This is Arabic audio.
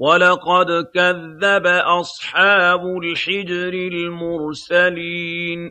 وَلَقَدْ كَذَّبَ أَصْحَابُ الْحِجْرِ الْمُرْسَلِينَ